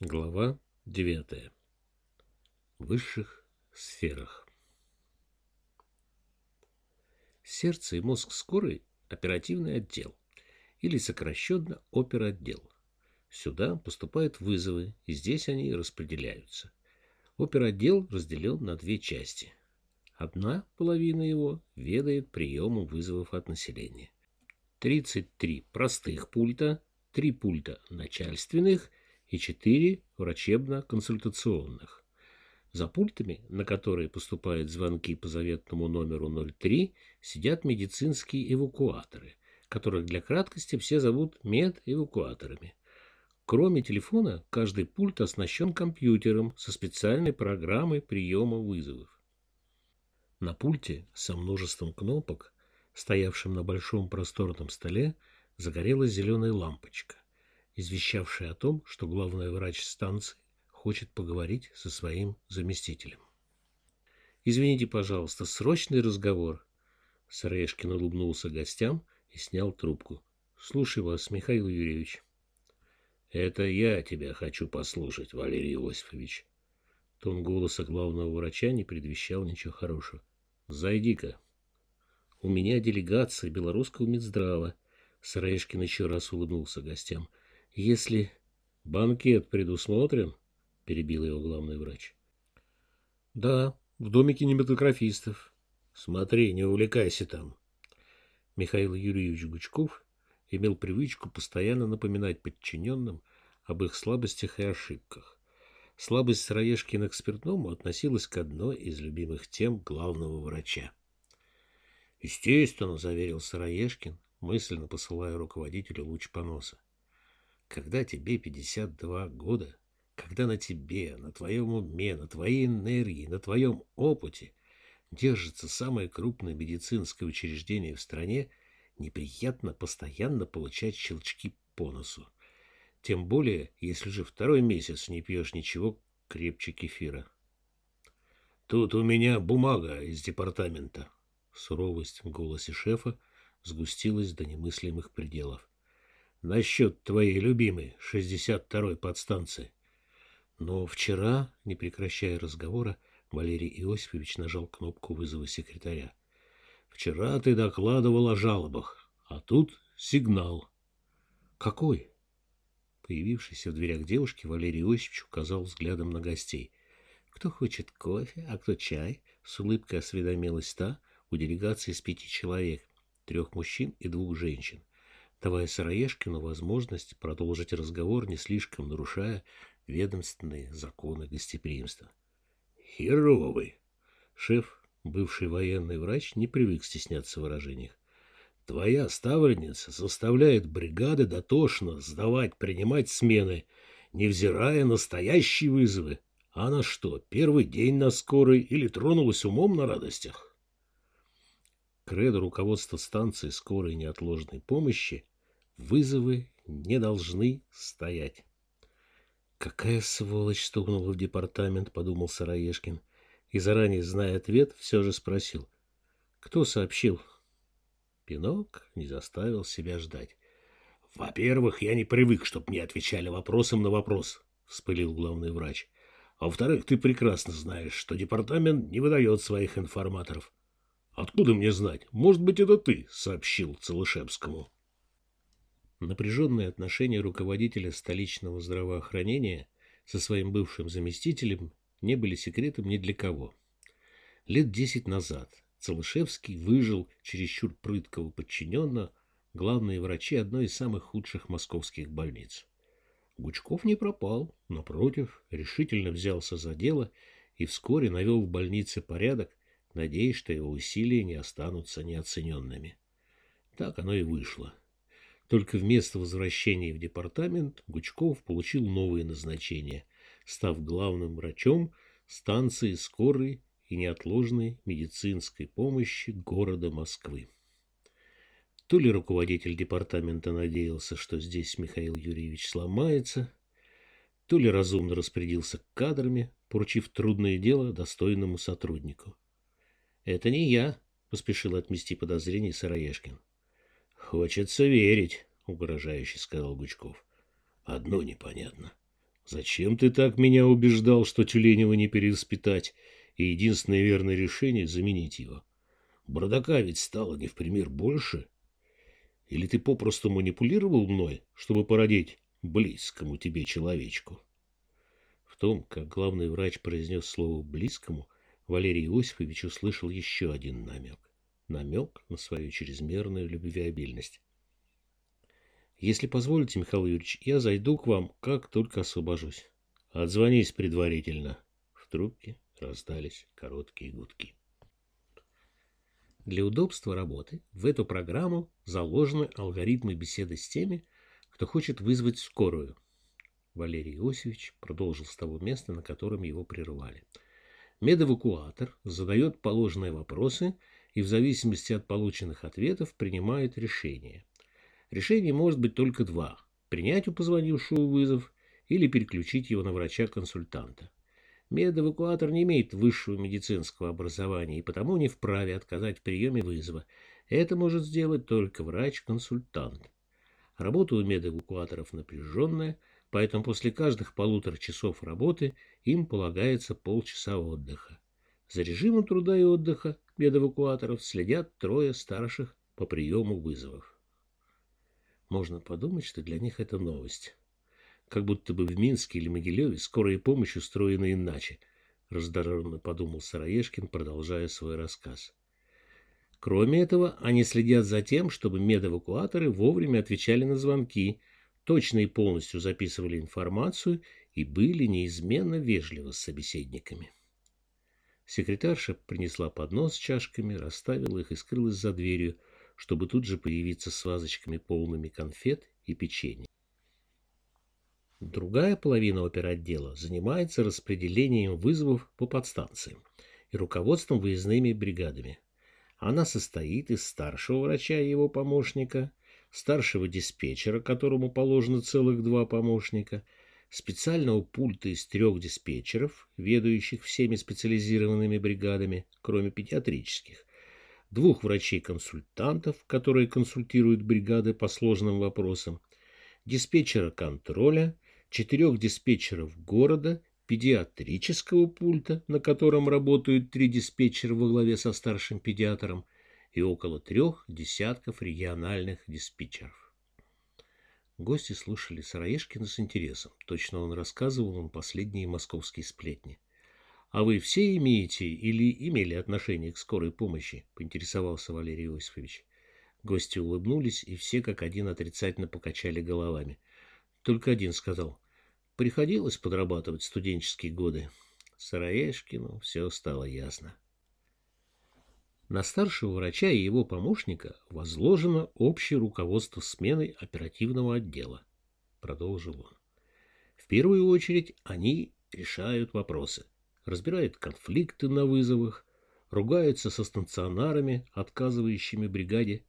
Глава 9. В высших сферах. Сердце и мозг скорой – оперативный отдел, или сокращенно оперотдел. Сюда поступают вызовы, и здесь они распределяются. Оперотдел разделен на две части. Одна половина его ведает приемом вызовов от населения. 33 простых пульта, 3 пульта начальственных – и четыре врачебно-консультационных. За пультами, на которые поступают звонки по заветному номеру 03, сидят медицинские эвакуаторы, которых для краткости все зовут медэвакуаторами. Кроме телефона, каждый пульт оснащен компьютером со специальной программой приема вызовов. На пульте со множеством кнопок, стоявшем на большом просторном столе, загорелась зеленая лампочка извещавший о том, что главный врач станции хочет поговорить со своим заместителем. «Извините, пожалуйста, срочный разговор». Сарешкин улыбнулся гостям и снял трубку. «Слушай вас, Михаил Юрьевич». «Это я тебя хочу послушать, Валерий Иосифович». Тон голоса главного врача не предвещал ничего хорошего. «Зайди-ка». «У меня делегация белорусского Минздрава». Сарешкин еще раз улыбнулся гостям. Если банкет предусмотрен, перебил его главный врач. Да, в доме кинематографистов. Смотри, не увлекайся там. Михаил Юрьевич Гучков имел привычку постоянно напоминать подчиненным об их слабостях и ошибках. Слабость Сыроежкина к спиртному относилась к одной из любимых тем главного врача. Естественно, заверил Сыроежкин, мысленно посылая руководителю луч поноса. Когда тебе 52 года, когда на тебе, на твоем уме, на твоей энергии, на твоем опыте держится самое крупное медицинское учреждение в стране, неприятно постоянно получать щелчки по носу. Тем более, если же второй месяц не пьешь ничего крепче кефира. «Тут у меня бумага из департамента». Суровость в голосе шефа сгустилась до немыслимых пределов насчет твоей любимой 62-й подстанции. Но вчера, не прекращая разговора, Валерий Иосифович нажал кнопку вызова секретаря. Вчера ты докладывал о жалобах, а тут сигнал. Какой? Появившийся в дверях девушки, Валерий Иосифович указал взглядом на гостей. Кто хочет кофе, а кто чай? С улыбкой осведомилась та у делегации из пяти человек, трех мужчин и двух женщин давая Сыроежкину возможность продолжить разговор, не слишком нарушая ведомственные законы гостеприимства. «Херовый!» Шеф, бывший военный врач, не привык стесняться в выражениях. «Твоя ставленница заставляет бригады дотошно сдавать, принимать смены, невзирая на настоящие вызовы. Она что, первый день на скорой или тронулась умом на радостях?» Кредо руководства станции скорой неотложной помощи Вызовы не должны стоять. Какая сволочь стукнула в департамент, подумал Сыроежкин. И заранее зная ответ, все же спросил. Кто сообщил? Пинок не заставил себя ждать. Во-первых, я не привык, чтобы мне отвечали вопросом на вопрос, вспылил главный врач. А во-вторых, ты прекрасно знаешь, что департамент не выдает своих информаторов. Откуда мне знать? Может быть, это ты сообщил Целышевскому. Напряженные отношения руководителя столичного здравоохранения со своим бывшим заместителем не были секретом ни для кого. Лет десять назад Целышевский выжил чересчур прыткого подчиненно главные врачи одной из самых худших московских больниц. Гучков не пропал, напротив, решительно взялся за дело и вскоре навел в больнице порядок, надеясь, что его усилия не останутся неоцененными. Так оно и вышло. Только вместо возвращения в департамент Гучков получил новое назначение, став главным врачом станции скорой и неотложной медицинской помощи города Москвы. То ли руководитель департамента надеялся, что здесь Михаил Юрьевич сломается, то ли разумно распорядился кадрами, поручив трудное дело достойному сотруднику. «Это не я», — поспешил отмести подозрение Сыроежкин. Хочется верить, угрожающе сказал Гучков. Одно непонятно. Зачем ты так меня убеждал, что Тюленева не переиспытать, и единственное верное решение — заменить его? Бардака ведь стало не в пример больше. Или ты попросту манипулировал мной, чтобы породить близкому тебе человечку? В том, как главный врач произнес слово «близкому», Валерий Иосифович услышал еще один намек. Намек на свою чрезмерную любвеобильность. Если позволите, Михаил Юрьевич, я зайду к вам, как только освобожусь. Отзвонись предварительно. В трубке раздались короткие гудки. Для удобства работы в эту программу заложены алгоритмы беседы с теми, кто хочет вызвать скорую. Валерий Иосифович продолжил с того места, на котором его прервали. Медэвакуатор задает положенные вопросы и в зависимости от полученных ответов принимает решение. Решений может быть только два – принять у позвонившего вызов или переключить его на врача-консультанта. Медэвакуатор не имеет высшего медицинского образования и потому не вправе отказать в приеме вызова. Это может сделать только врач-консультант. Работа у медэвакуаторов напряженная, поэтому после каждых полутора часов работы им полагается полчаса отдыха. За режимом труда и отдыха медэвакуаторов следят трое старших по приему вызовов. Можно подумать, что для них это новость. Как будто бы в Минске или Могилеве скорая помощь устроена иначе, раздраженно подумал Сыроежкин, продолжая свой рассказ. Кроме этого, они следят за тем, чтобы медэвакуаторы вовремя отвечали на звонки, точно и полностью записывали информацию и были неизменно вежливы с собеседниками. Секретарша принесла поднос с чашками, расставила их и скрылась за дверью, чтобы тут же появиться с вазочками полными конфет и печенья. Другая половина оперотдела занимается распределением вызовов по подстанциям и руководством выездными бригадами. Она состоит из старшего врача и его помощника, старшего диспетчера, которому положено целых два помощника, специального пульта из трех диспетчеров, ведающих всеми специализированными бригадами, кроме педиатрических, двух врачей-консультантов, которые консультируют бригады по сложным вопросам, диспетчера контроля, четырех диспетчеров города, педиатрического пульта, на котором работают три диспетчера во главе со старшим педиатром, и около трех десятков региональных диспетчеров. Гости слушали Сыроежкина с интересом. Точно он рассказывал им последние московские сплетни. А вы все имеете или имели отношение к скорой помощи? Поинтересовался Валерий Иосифович. Гости улыбнулись, и все как один отрицательно покачали головами. Только один сказал. Приходилось подрабатывать студенческие годы. Сыроежкину все стало ясно. На старшего врача и его помощника возложено общее руководство сменой оперативного отдела, продолжил он. В первую очередь они решают вопросы – разбирает конфликты на вызовах, ругается со станционарами, отказывающими бригаде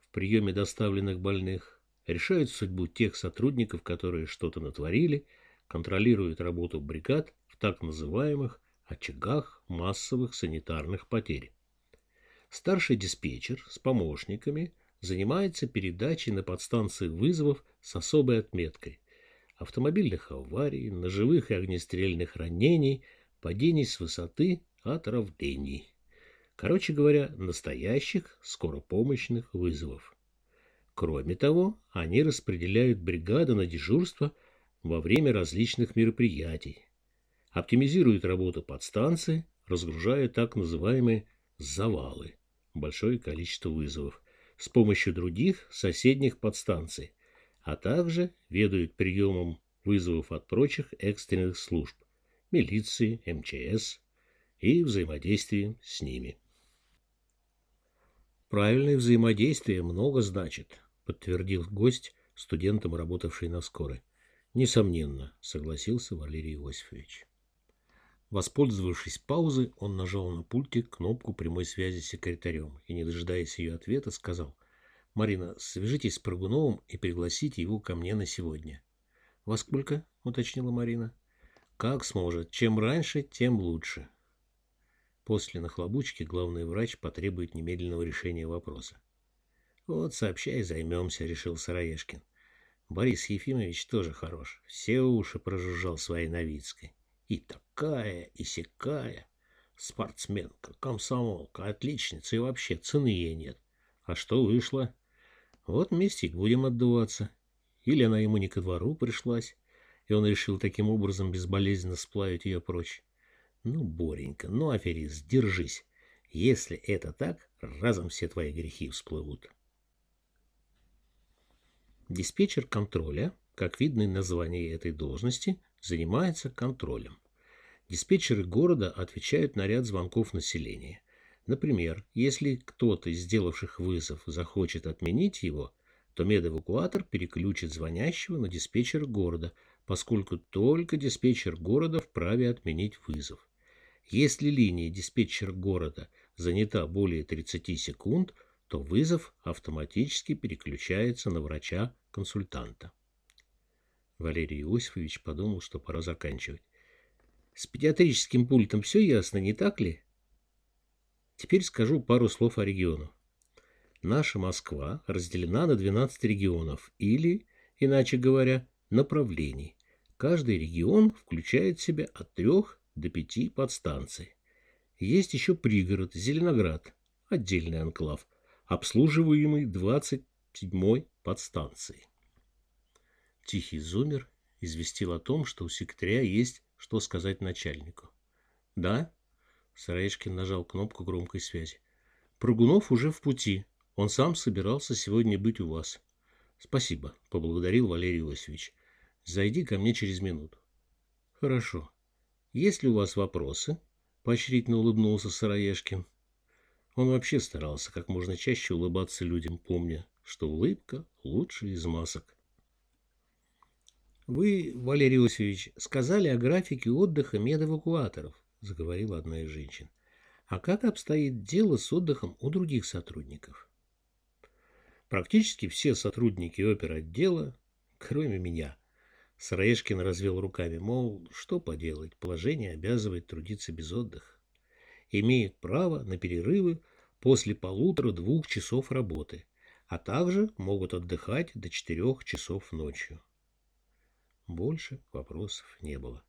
в приеме доставленных больных, решает судьбу тех сотрудников, которые что-то натворили, контролирует работу бригад в так называемых очагах массовых санитарных потерь. Старший диспетчер с помощниками занимается передачей на подстанции вызовов с особой отметкой автомобильных аварий, ножевых и огнестрельных ранений – падений с высоты, отравлений. Короче говоря, настоящих скоропомощных вызовов. Кроме того, они распределяют бригады на дежурство во время различных мероприятий, оптимизируют работу подстанции, разгружая так называемые завалы, большое количество вызовов, с помощью других соседних подстанций, а также ведают приемом вызовов от прочих экстренных служб, милиции, МЧС и взаимодействием с ними. Правильное взаимодействие много значит, подтвердил гость, студентом, работавший на скорой. Несомненно, согласился Валерий Иосифович. Воспользовавшись паузой, он нажал на пульте кнопку прямой связи с секретарем и, не дожидаясь ее ответа, сказал «Марина, свяжитесь с Прыгуновым и пригласите его ко мне на сегодня». «Во сколько?» — уточнила Марина. Как сможет. Чем раньше, тем лучше. После нахлобучки главный врач потребует немедленного решения вопроса. Вот сообщай, займемся, решил Сыроежкин. Борис Ефимович тоже хорош. Все уши прожужжал своей Новицкой. И такая, и сякая. Спортсменка, комсомолка, отличница и вообще цены ей нет. А что вышло? Вот вместе будем отдуваться. Или она ему не ко двору пришлась, и он решил таким образом безболезненно сплавить ее прочь. Ну, Боренька, ну, аферист, держись. Если это так, разом все твои грехи всплывут. Диспетчер контроля, как видно из названия этой должности, занимается контролем. Диспетчеры города отвечают на ряд звонков населения. Например, если кто-то из сделавших вызов захочет отменить его, то медэвакуатор переключит звонящего на диспетчера города, поскольку только диспетчер города вправе отменить вызов. Если линия диспетчера города занята более 30 секунд, то вызов автоматически переключается на врача-консультанта. Валерий Иосифович подумал, что пора заканчивать. С педиатрическим пультом все ясно, не так ли? Теперь скажу пару слов о регионах. Наша Москва разделена на 12 регионов или, иначе говоря, направлений. Каждый регион включает в себя от 3 до 5 подстанций. Есть еще пригород Зеленоград, отдельный анклав, обслуживаемый 27-й подстанцией. Тихий зумер известил о том, что у секретаря есть что сказать начальнику. «Да?» – Сараишкин нажал кнопку громкой связи. «Прыгунов уже в пути. Он сам собирался сегодня быть у вас». «Спасибо», – поблагодарил Валерий Иосифович. «Зайди ко мне через минуту». «Хорошо. Есть ли у вас вопросы?» – поощрительно улыбнулся Сыроежкин. Он вообще старался как можно чаще улыбаться людям, помня, что улыбка лучше из масок. «Вы, Валерий Иосифович, сказали о графике отдыха медэвакуаторов», – заговорила одна из женщин. «А как обстоит дело с отдыхом у других сотрудников?» «Практически все сотрудники оперотдела, кроме меня». Сыроежкин развел руками, мол, что поделать, положение обязывает трудиться без отдыха имеют право на перерывы после полутора-двух часов работы, а также могут отдыхать до четырех часов ночью. Больше вопросов не было.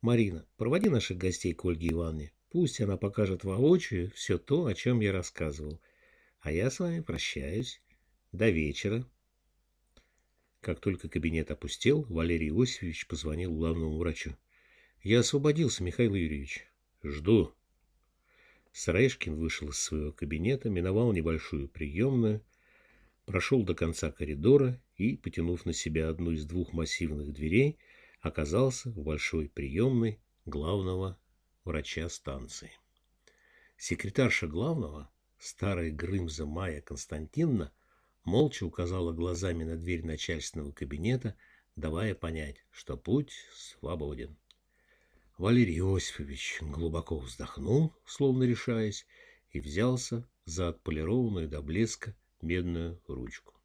Марина, проводи наших гостей к Ольге Ивановне. Пусть она покажет воочию все то, о чем я рассказывал. А я с вами прощаюсь. До вечера. Как только кабинет опустел, Валерий Иосифович позвонил главному врачу. Я освободился, Михаил Юрьевич. Жду. Сараишкин вышел из своего кабинета, миновал небольшую приемную, прошел до конца коридора и, потянув на себя одну из двух массивных дверей, оказался в большой приемной главного врача станции. Секретарша главного, старая Грымза Майя Константиновна, молча указала глазами на дверь начальственного кабинета, давая понять, что путь свободен. Валерий Иосифович глубоко вздохнул, словно решаясь, и взялся за отполированную до блеска медную ручку.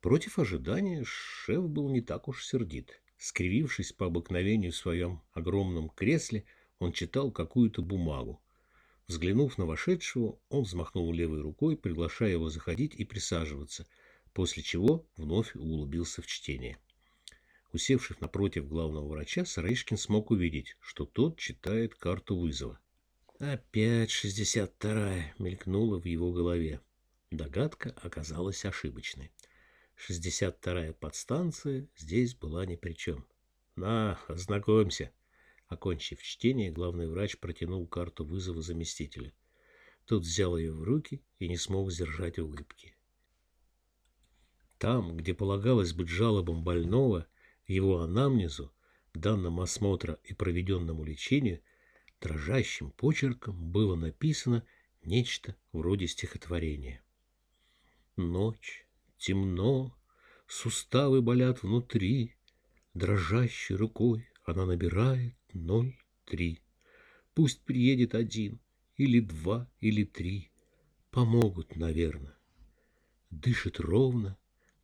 Против ожидания шеф был не так уж сердит. Скривившись по обыкновению в своем огромном кресле, он читал какую-то бумагу. Взглянув на вошедшего, он взмахнул левой рукой, приглашая его заходить и присаживаться, после чего вновь углубился в чтение. — Усевшись напротив главного врача, Сарышкин смог увидеть, что тот читает карту вызова. «Опять шестьдесят вторая!» мелькнула в его голове. Догадка оказалась ошибочной. Шестьдесят вторая подстанция здесь была ни при чем. «На, ознакомься!» Окончив чтение, главный врач протянул карту вызова заместителя. Тот взял ее в руки и не смог сдержать улыбки. Там, где полагалось быть жалобам больного, его анамнезу, данным осмотра и проведенному лечению, дрожащим почерком было написано нечто вроде стихотворения. Ночь, темно, суставы болят внутри, дрожащей рукой она набирает ноль три. Пусть приедет один, или два, или три, помогут, наверное. Дышит ровно,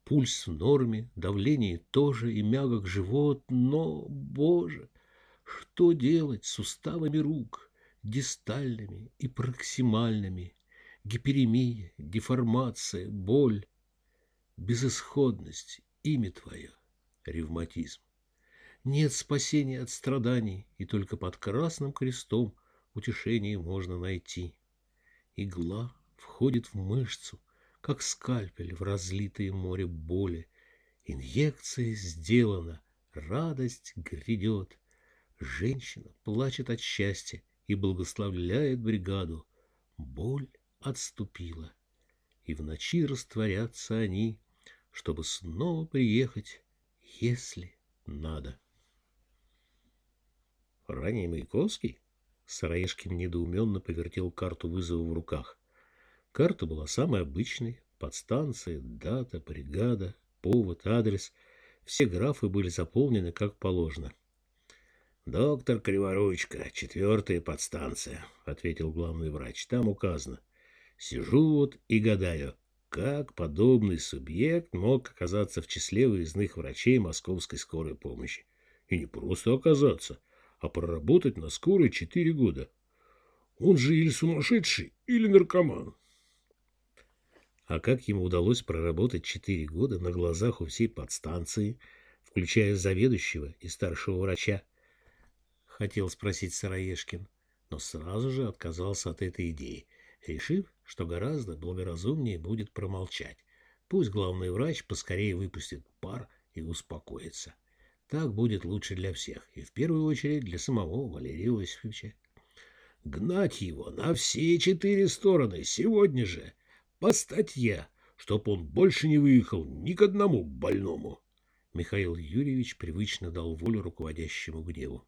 Пульс в норме, давление тоже и мягок живот, но, боже, что делать с суставами рук, дистальными и проксимальными, гиперемия, деформация, боль, безысходность имя твое — ревматизм. Нет спасения от страданий, и только под красным крестом утешение можно найти. Игла входит в мышцу, как скальпель в разлитое море боли. Инъекция сделана, радость грядет. Женщина плачет от счастья и благословляет бригаду. Боль отступила, и в ночи растворятся они, чтобы снова приехать, если надо. Ранее Маяковский? Сыроежкин недоуменно повертел карту вызова в руках. Карта была самой обычной. Подстанция, дата, бригада, повод, адрес. Все графы были заполнены как положено. «Доктор Криворучка, четвертая подстанция», — ответил главный врач. «Там указано. Сижу вот и гадаю, как подобный субъект мог оказаться в числе выездных врачей Московской скорой помощи. И не просто оказаться, а проработать на скорой четыре года. Он же или сумасшедший, или наркоман. А как ему удалось проработать четыре года на глазах у всей подстанции, включая заведующего и старшего врача? Хотел спросить Сыроежкин, но сразу же отказался от этой идеи, решив, что гораздо благоразумнее будет промолчать. Пусть главный врач поскорее выпустит пар и успокоится. Так будет лучше для всех, и в первую очередь для самого Валерия Иосифовича. Гнать его на все четыре стороны сегодня же, по статье, чтоб он больше не выехал ни к одному больному. Михаил Юрьевич привычно дал волю руководящему гневу.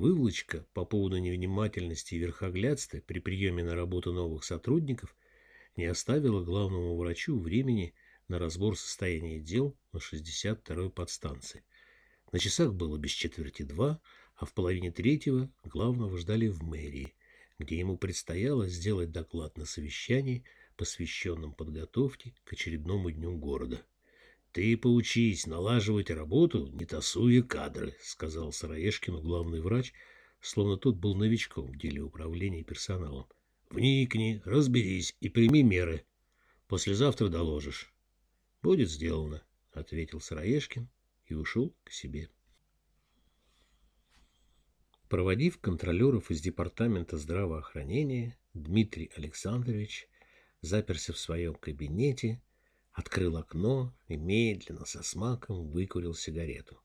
Выволочка по поводу невнимательности и верхоглядства при приеме на работу новых сотрудников не оставила главному врачу времени на разбор состояния дел на 62-й подстанции. На часах было без четверти два, а в половине третьего главного ждали в мэрии, где ему предстояло сделать доклад на совещании, посвященном подготовке к очередному дню города. «Ты поучись налаживать работу, не тасуя кадры», — сказал Сыроежкину главный врач, словно тот был новичком в деле управления персоналом. «Вникни, разберись и прими меры. Послезавтра доложишь». Будет сделано, ответил Сыроежкин и ушел к себе. Проводив контролеров из департамента здравоохранения, Дмитрий Александрович заперся в своем кабинете, открыл окно и медленно со смаком выкурил сигарету.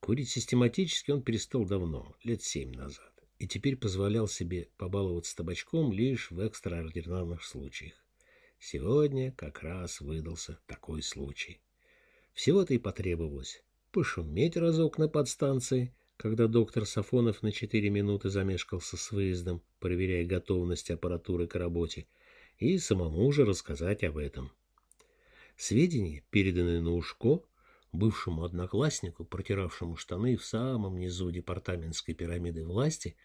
Курить систематически он перестал давно, лет семь назад, и теперь позволял себе побаловаться табачком лишь в экстраординарных случаях. Сегодня как раз выдался такой случай. Всего-то и потребовалось пошуметь разок на подстанции, когда доктор Сафонов на четыре минуты замешкался с выездом, проверяя готовность аппаратуры к работе, и самому же рассказать об этом. Сведения, переданные на ушко, бывшему однокласснику, протиравшему штаны в самом низу департаментской пирамиды власти,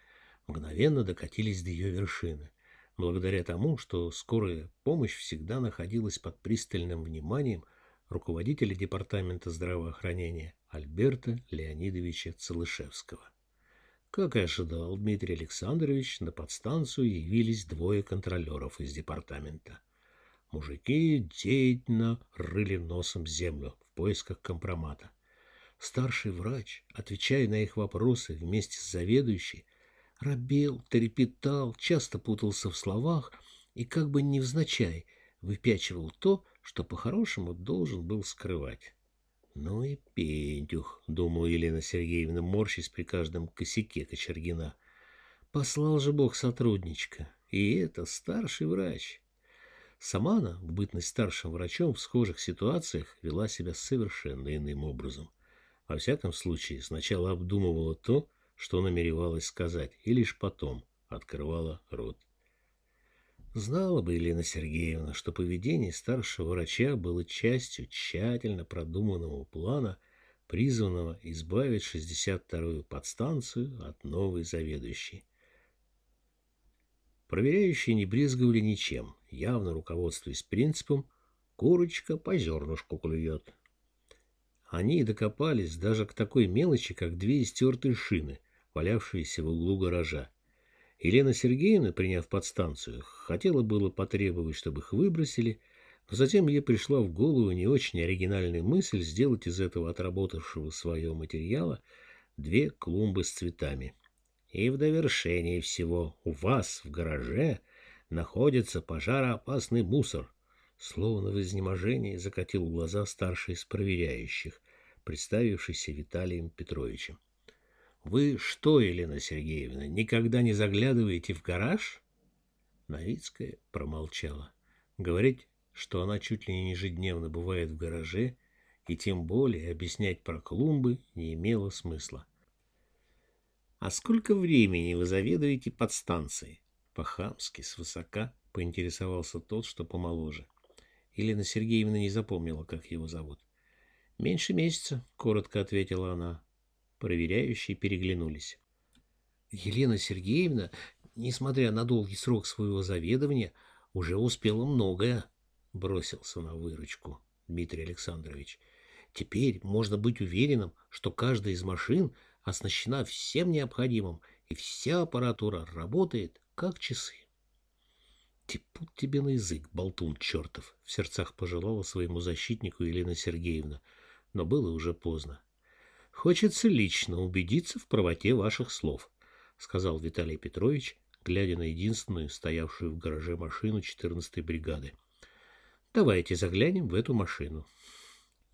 мгновенно докатились до ее вершины благодаря тому, что скорая помощь всегда находилась под пристальным вниманием руководителя Департамента здравоохранения Альберта Леонидовича Целышевского. Как и ожидал Дмитрий Александрович, на подстанцию явились двое контролеров из департамента. Мужики деятельно рыли носом землю в поисках компромата. Старший врач, отвечая на их вопросы вместе с заведующей, робел, трепетал, часто путался в словах и как бы невзначай выпячивал то, что по-хорошему должен был скрывать. «Ну и пентюх», — думала Елена Сергеевна, морщись при каждом косяке Кочергина. «Послал же Бог сотрудничка, и это старший врач». Сама она, в бытность старшим врачом, в схожих ситуациях вела себя совершенно иным образом. Во всяком случае, сначала обдумывала то, что намеревалась сказать, и лишь потом открывала рот. Знала бы Елена Сергеевна, что поведение старшего врача было частью тщательно продуманного плана, призванного избавить 62-ю подстанцию от новой заведующей. Проверяющие не брезговали ничем, явно руководствуясь принципом «курочка по зернышку клюет». Они докопались даже к такой мелочи, как две истертые шины, валявшиеся в углу гаража. Елена Сергеевна, приняв подстанцию, хотела было потребовать, чтобы их выбросили, Но затем ей пришла в голову не очень оригинальная мысль сделать из этого отработавшего свое материала две клумбы с цветами. И в довершении всего у вас в гараже находится пожароопасный мусор. Словно в изнеможении закатил глаза старший из проверяющих, представившийся Виталием Петровичем. Вы что, Елена Сергеевна, никогда не заглядываете в гараж? Новицкая промолчала. Говорить, что она чуть ли не ежедневно бывает в гараже, и тем более объяснять про клумбы не имело смысла. «А сколько времени вы заведуете подстанцией?» По-хамски, свысока, поинтересовался тот, что помоложе. Елена Сергеевна не запомнила, как его зовут. «Меньше месяца», — коротко ответила она. Проверяющие переглянулись. Елена Сергеевна, несмотря на долгий срок своего заведования, уже успела многое, бросился на выручку Дмитрий Александрович. Теперь можно быть уверенным, что каждая из машин оснащена всем необходимым, и вся аппаратура работает как часы. Типут тебе на язык, болтун чертов, в сердцах пожелала своему защитнику Елена Сергеевна, но было уже поздно. Хочется лично убедиться в правоте ваших слов, сказал Виталий Петрович, глядя на единственную стоявшую в гараже машину 14-й бригады. Давайте заглянем в эту машину.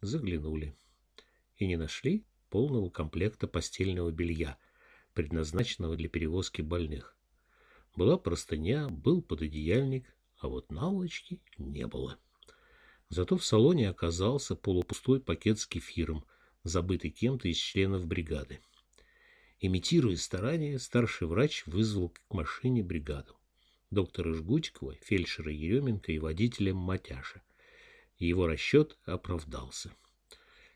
Заглянули. И не нашли полного комплекта постельного белья, предназначенного для перевозки больных. Была простыня, был пододеяльник, а вот наволочки не было. Зато в салоне оказался полупустой пакет с кефиром, забытый кем-то из членов бригады. Имитируя старания, старший врач вызвал к машине бригаду. Доктора Жгутикова, фельдшера Еременко и водителя Матяша. Его расчет оправдался.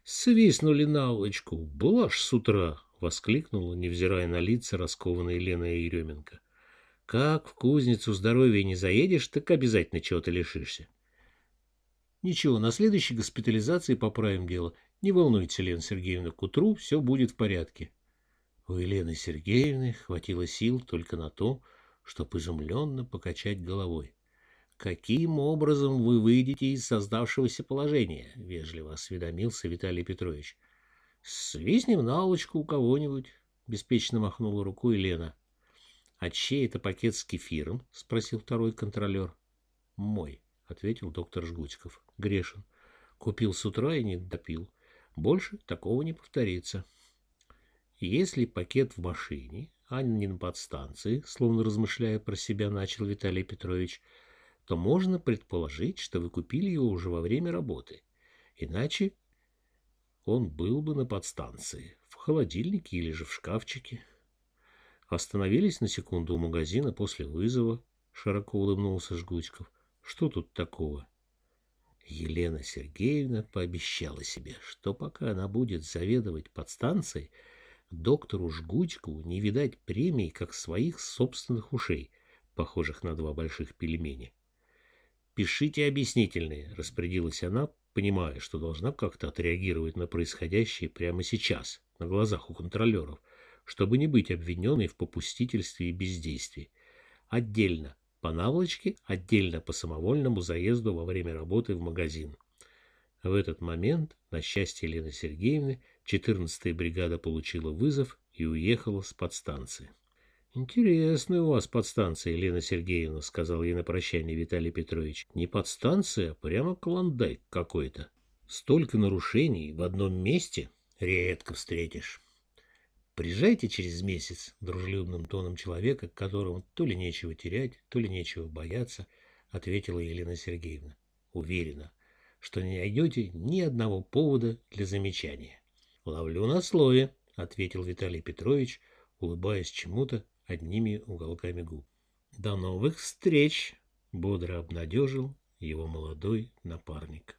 «Свистнули наволочку, была ж с утра!» — воскликнула, невзирая на лица, раскованная Лена Еременко. «Как в кузницу здоровья не заедешь, так обязательно чего-то лишишься». «Ничего, на следующей госпитализации поправим дело. Не волнуйтесь, Елена Сергеевна, к утру все будет в порядке. У Елены Сергеевны хватило сил только на то, чтобы изумленно покачать головой. «Каким образом вы выйдете из создавшегося положения?» — вежливо осведомился Виталий Петрович. «Свистнем на у кого-нибудь», — беспечно махнула рукой Лена. «А чей это пакет с кефиром?» — спросил второй контролер. «Мой», — ответил доктор Жгутиков. «Грешен. Купил с утра и не допил. Больше такого не повторится. Если пакет в машине, а не на подстанции, словно размышляя про себя, начал Виталий Петрович, то можно предположить, что вы купили его уже во время работы. Иначе он был бы на подстанции, в холодильнике или же в шкафчике. Остановились на секунду у магазина после вызова, широко улыбнулся Жгутиков. Что тут такого? Елена Сергеевна пообещала себе, что пока она будет заведовать подстанцией, доктору Жгутикову не видать премий, как своих собственных ушей, похожих на два больших пельмени. «Пишите объяснительные», — распорядилась она, понимая, что должна как-то отреагировать на происходящее прямо сейчас, на глазах у контролеров, чтобы не быть обвиненной в попустительстве и бездействии. Отдельно по наволочке, отдельно по самовольному заезду во время работы в магазин. В этот момент, на счастье Елены Сергеевны, 14-я бригада получила вызов и уехала с подстанции. «Интересная у вас подстанция, Елена Сергеевна», — сказал ей на прощание Виталий Петрович. «Не подстанция, а прямо клондайк какой-то. Столько нарушений в одном месте редко встретишь». Приезжайте через месяц дружелюбным тоном человека, которому то ли нечего терять, то ли нечего бояться, ответила Елена Сергеевна. Уверена, что не найдете ни одного повода для замечания. Ловлю на слове, ответил Виталий Петрович, улыбаясь чему-то одними уголками губ. До новых встреч! бодро обнадежил его молодой напарник.